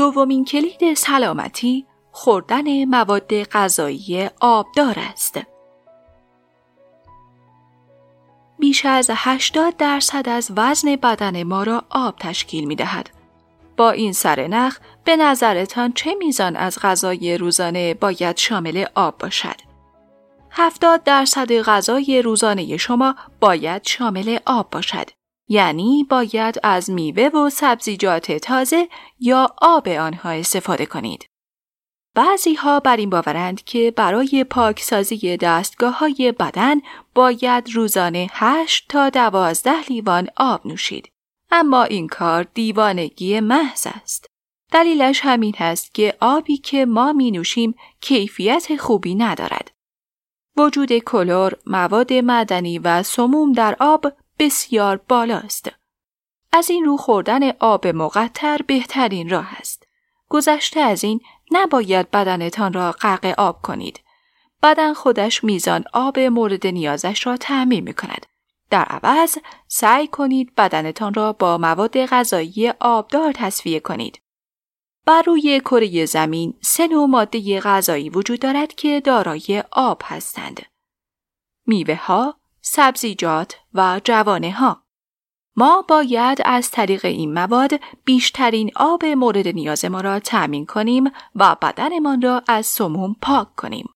دومین کلید سلامتی خوردن مواد غذایی آبدار است. بیش از 80 درصد از وزن بدن ما را آب تشکیل می دهد. با این سرنخ به نظرتان چه میزان از غذای روزانه باید شامل آب باشد؟ 70 درصد غذای روزانه شما باید شامل آب باشد. یعنی باید از میوه و سبزیجات تازه یا آب آنها استفاده کنید. بعضی ها بر این باورند که برای پاکسازی دستگاه های بدن باید روزانه 8 تا 12 لیوان آب نوشید. اما این کار دیوانگی محض است. دلیلش همین است که آبی که ما می نوشیم کیفیت خوبی ندارد. وجود کلور، مواد معدنی و سموم در آب بسیار بالاست. از این رو خوردن آب مقطر بهترین راه است. گذشته از این نباید بدنتان را غرق آب کنید. بدن خودش میزان آب مورد نیازش را تعمین می کند. در عوض سعی کنید بدنتان را با مواد غذایی آبدار تصفیه کنید. بر روی کره زمین سه نوع ماده غذایی وجود دارد که دارای آب هستند. میوه ها، سبزیجات و جوانه ها. ما باید از طریق این مواد بیشترین آب مورد نیاز ما را تأمین کنیم و بدنمان را از سموم پاک کنیم.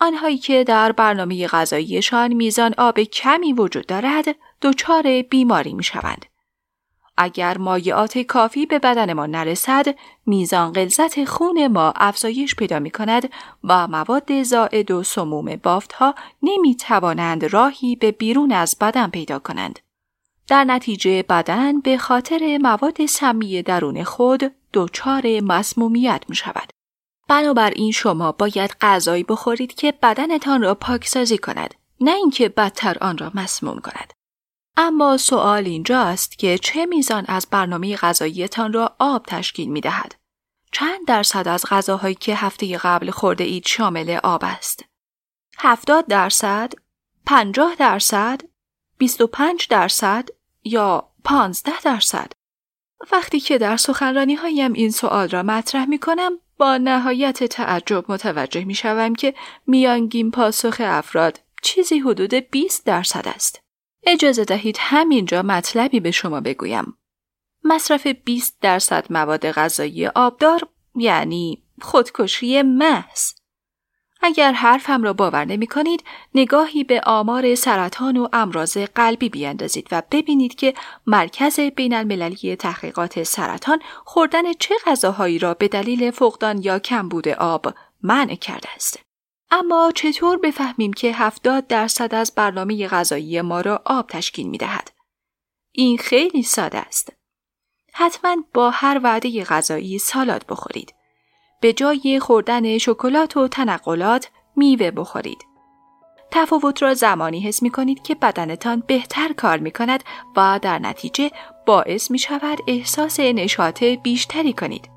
آنهایی که در برنامه غذاییشان میزان آب کمی وجود دارد دچار بیماری می شوند. اگر مایعات کافی به بدن ما نرسد، میزان غلظت خون ما افزایش پیدا می کند و مواد زائد و سموم بافت ها نمی توانند راهی به بیرون از بدن پیدا کنند. در نتیجه بدن به خاطر مواد سمی درون خود دچار مسمومیت می شود. بنابراین شما باید غذایی بخورید که بدنتان را پاکسازی کند نه اینکه بدتر آن را مسموم کند اما سوال اینجا است که چه میزان از برنامه غذاییتان را آب تشکیل می دهد؟ چند درصد از غذاهایی که هفته قبل خورده اید شامل آب است؟ 70 درصد، 50 درصد، 25 درصد یا 15 درصد؟ وقتی که در سخنرانی هایم این سوال را مطرح می کنم با نهایت تعجب متوجه می شوم که میانگین پاسخ افراد چیزی حدود 20 درصد است. اجازه دهید همینجا مطلبی به شما بگویم. مصرف 20 درصد مواد غذایی آبدار یعنی خودکشی محض. اگر حرفم را باور نمی کنید، نگاهی به آمار سرطان و امراض قلبی بیاندازید و ببینید که مرکز بین المللی تحقیقات سرطان خوردن چه غذاهایی را به دلیل فقدان یا کمبود آب منع کرده است. اما چطور بفهمیم که 70 درصد از برنامه غذایی ما را آب تشکیل می دهد؟ این خیلی ساده است. حتما با هر وعده غذایی سالاد بخورید. به جای خوردن شکلات و تنقلات میوه بخورید. تفاوت را زمانی حس می کنید که بدنتان بهتر کار می کند و در نتیجه باعث می شود احساس نشاط بیشتری کنید.